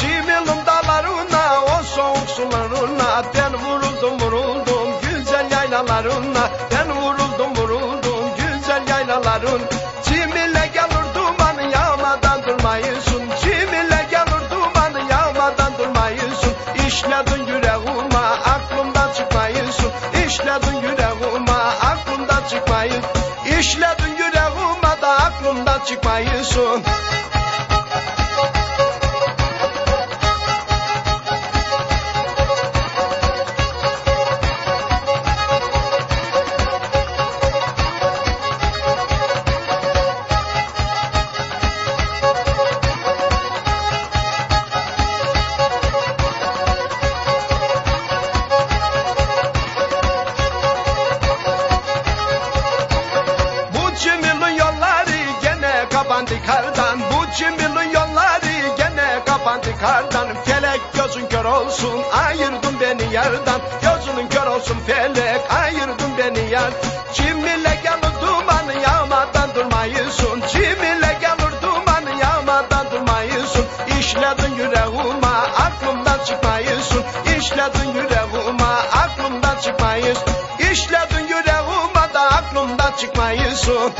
Cimilum dağlarına o soğuk sularına Ben vuruldum vuruldum güzel yaylalarına. Ben vuruldum vuruldum güzel yaylaların. Cimile gelir duman yağmadan durmayısın. Cimile gelir duman yağmadan durmayısın. İşledin yüreğime aklımdan çıkmayısın. İşledin yüreğime aklımdan çıkmayın İşledin yüreğime da aklımdan çıkmayısın kapandı kardan Bu cimilin yolları gene kapandı kardan Felek gözün kör olsun ayırdın beni yardan Gözünün kör olsun felek ayırdın beni yar Cimile gelir duman yağmadan durmayısın. Cimile gelir duman yağmadan durmayısın. İşledin yüreğime aklımdan çıkmayısın. İşledin yüreğime aklımdan çıkmayısın. İşledin yüreğime da aklımdan çıkmayısın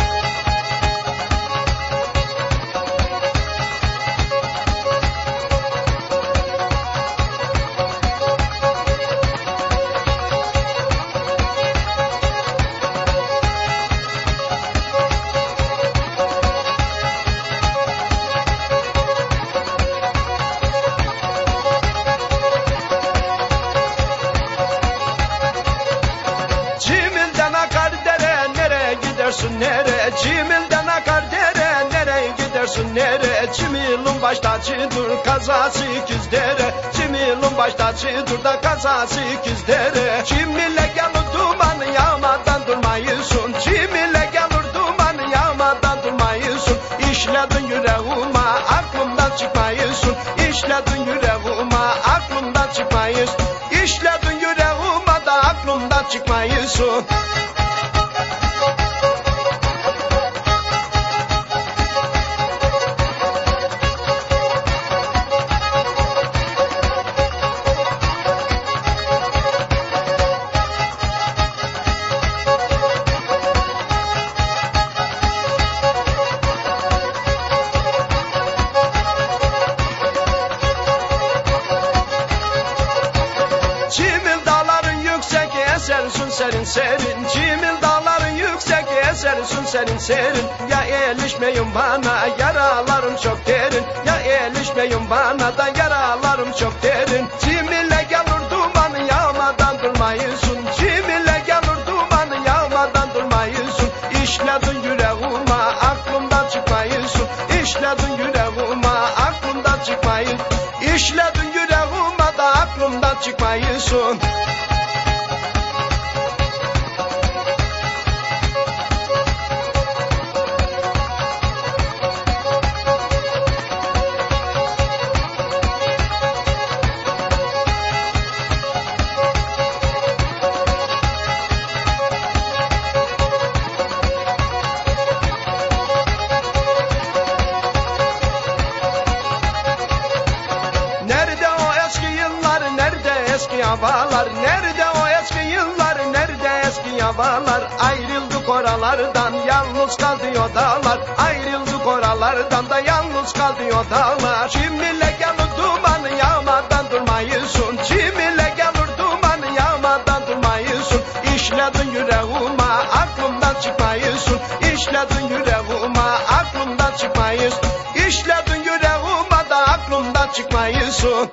nere Cimilden akar dere nereye gidersin nere Cimilin baş tacıdır kazası ikiz dere. Cimilin baş tacıdır da kazası ikiz dere. Cimile gelir duman yağmadan durmayısın. Cimile gelir duman yağmadan durmayısın. İşledin yüreğime aklımdan çıkmayısın. İşledin yüreğime aklımdan çıkmayısın. İşledin yüreğime da aklımdan çıkmayısın esersin serin serin. Cimil dağların yüksek esersin serin serin. Ya elişmeyin bana yaralarım çok derin. Ya elişmeyin bana da yaralarım çok derin. Cimile gelir duman yağmadan durmayısın. Cimile gelir duman yağmadan durmayısın. İşledin yüreğime aklımdan çıkmayısın. İşledin yüreğime aklımdan çıkmayın. İşledin yüreğime da aklımdan çıkmayısın havalar Nerede o eski yıllar, nerede eski havalar Ayrıldık oralardan, yalnız kaldı o dağlar. Ayrıldık oralardan da yalnız kaldı o dağlar. Cimile gelir duman yağmadan durmayısın. Cimile gelir duman yağmadan durmayısın. İşledin yüreğime aklımdan çıkmayısın. İşledin yüreğime aklımdan çıkmayısın. İşledin yüreğime da aklımdan çıkmayısın